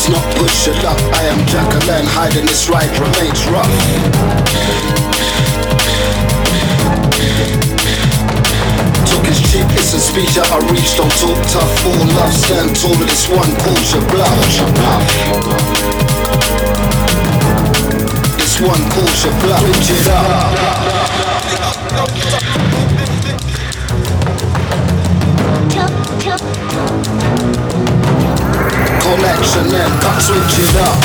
best not push it up. I am Jacqueline, hiding this ride remains rough. Took his cheap, it's a speech that I reached. Don't talk tough, all love, stand tall with this one, your bluff. This one your bluff, switch it up. Connection and cut switch it up.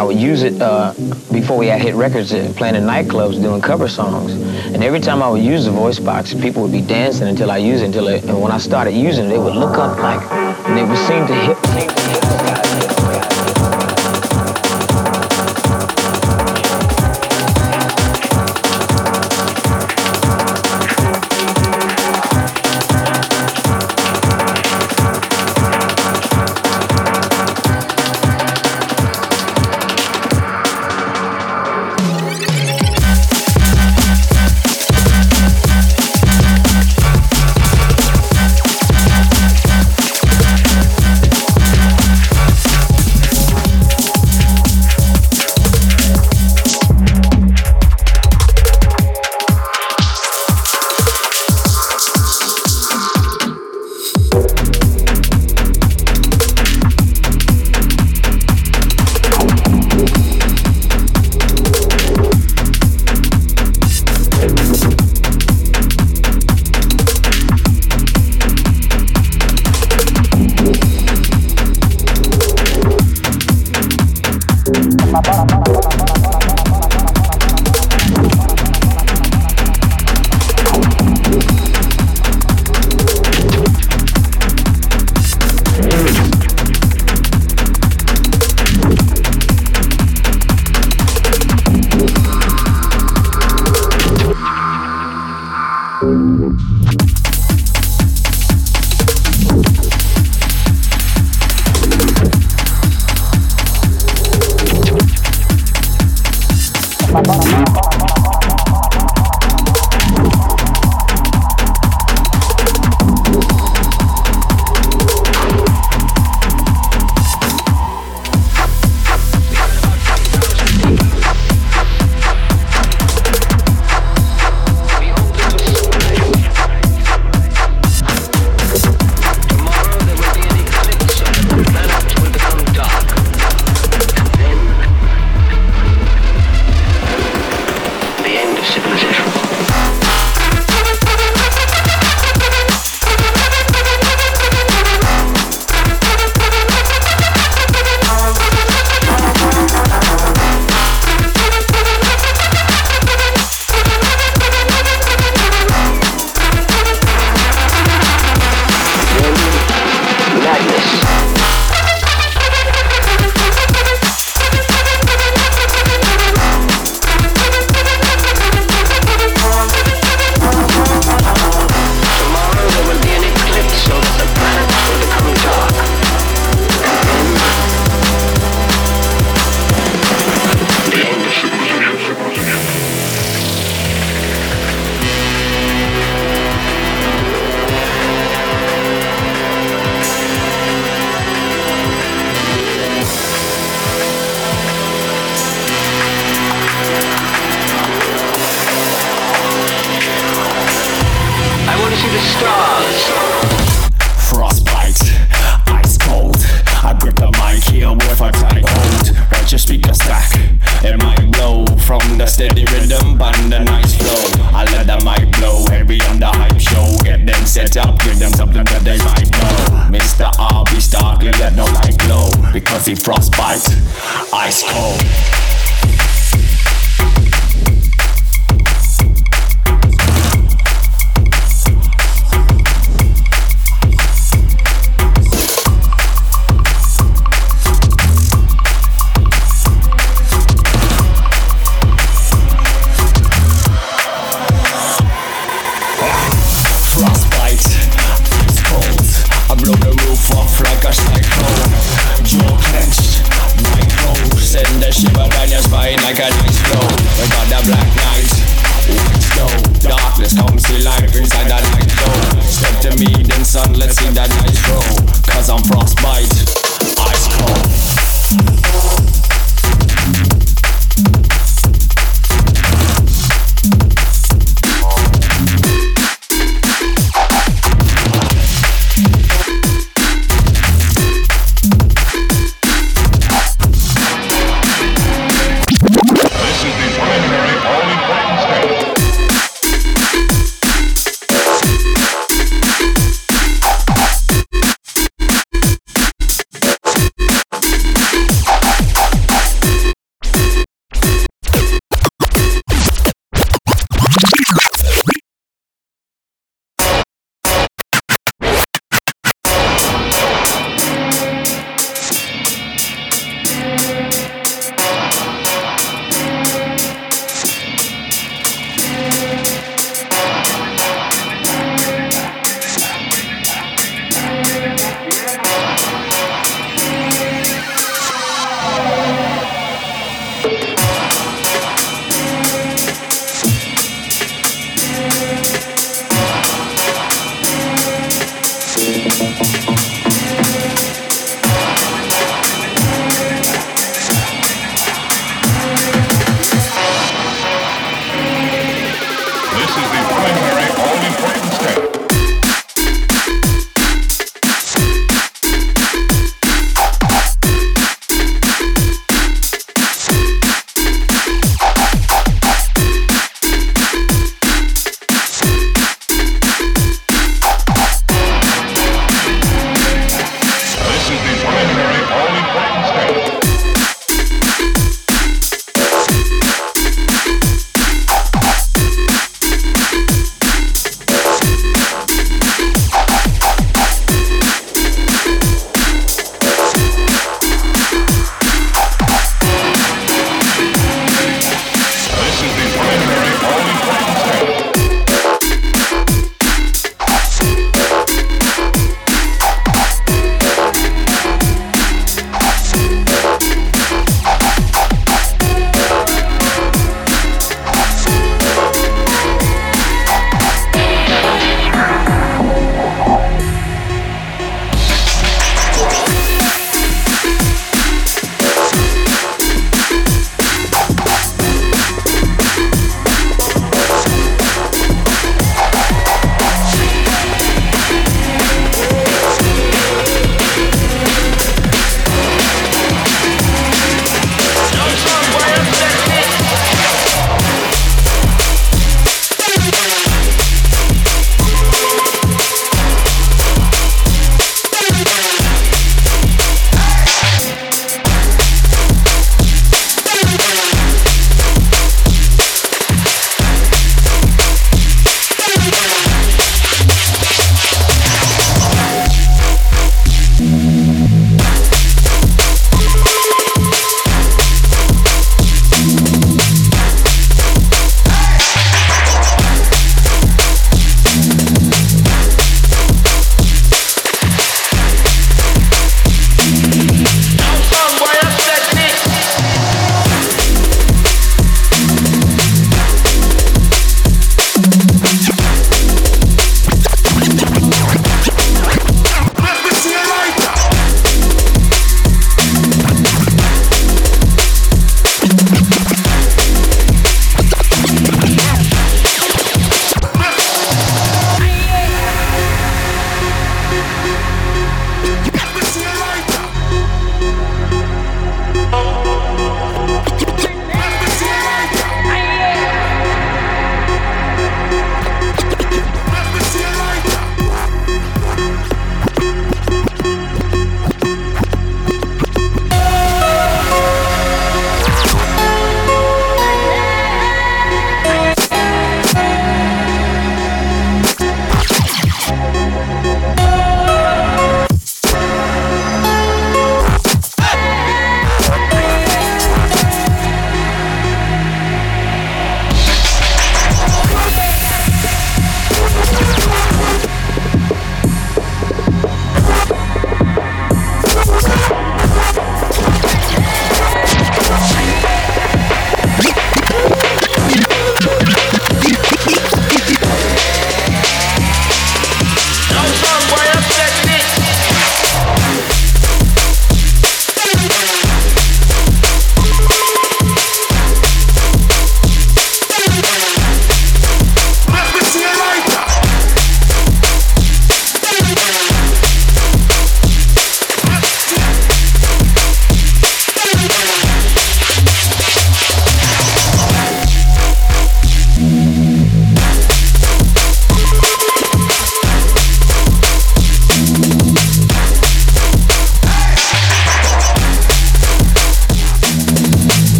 I would use it uh, before we had hit records, uh, playing in nightclubs, doing cover songs. And every time I would use the voice box, people would be dancing until I used it. Until it, and when I started using it, they would look up like, and they would seem to hit.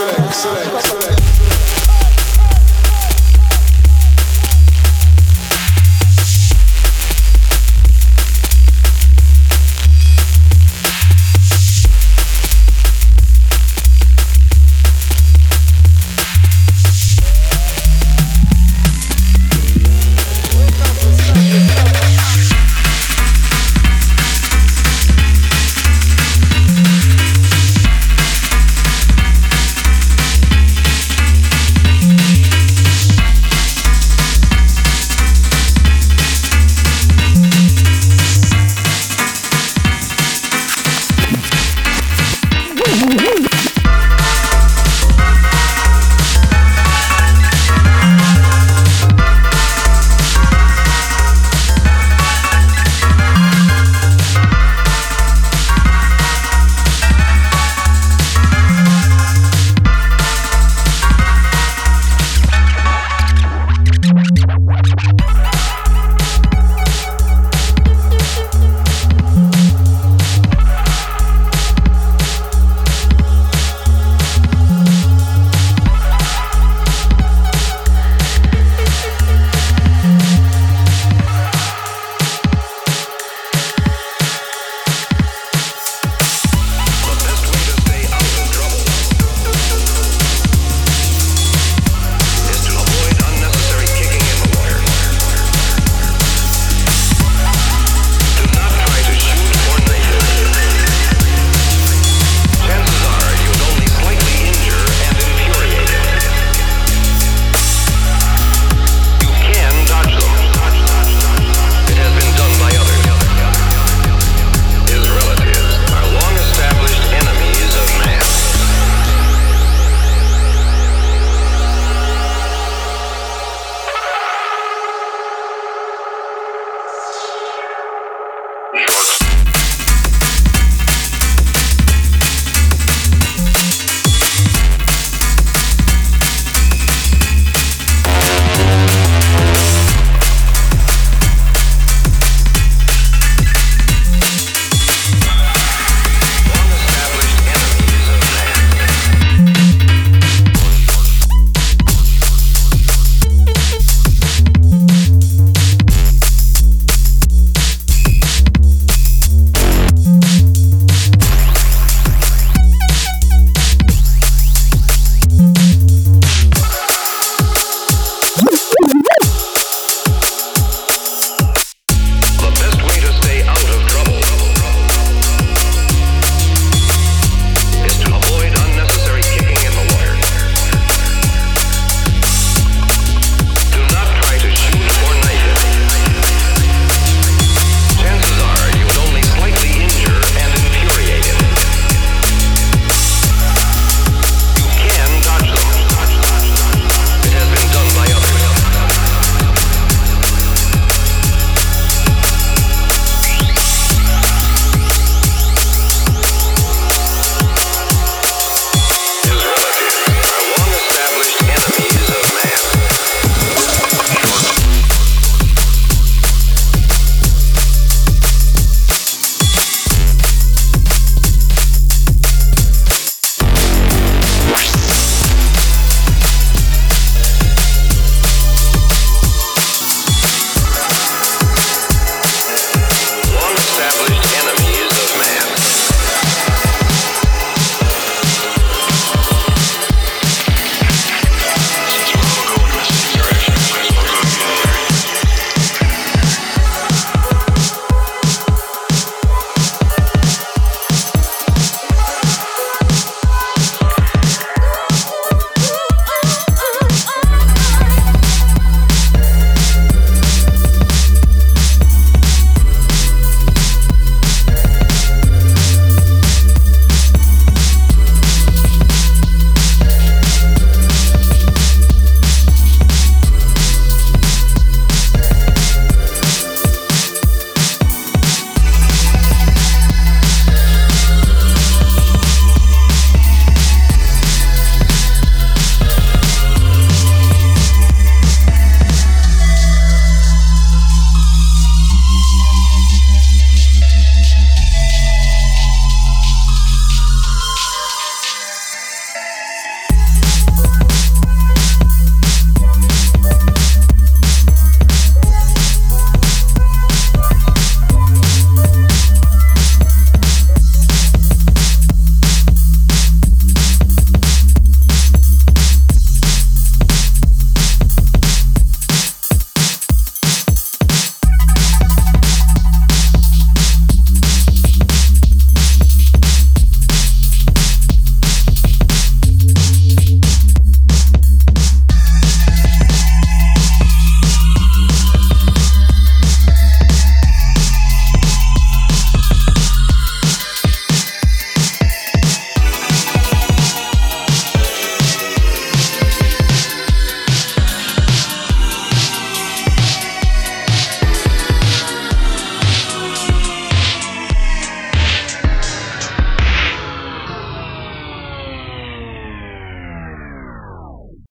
select, select, select.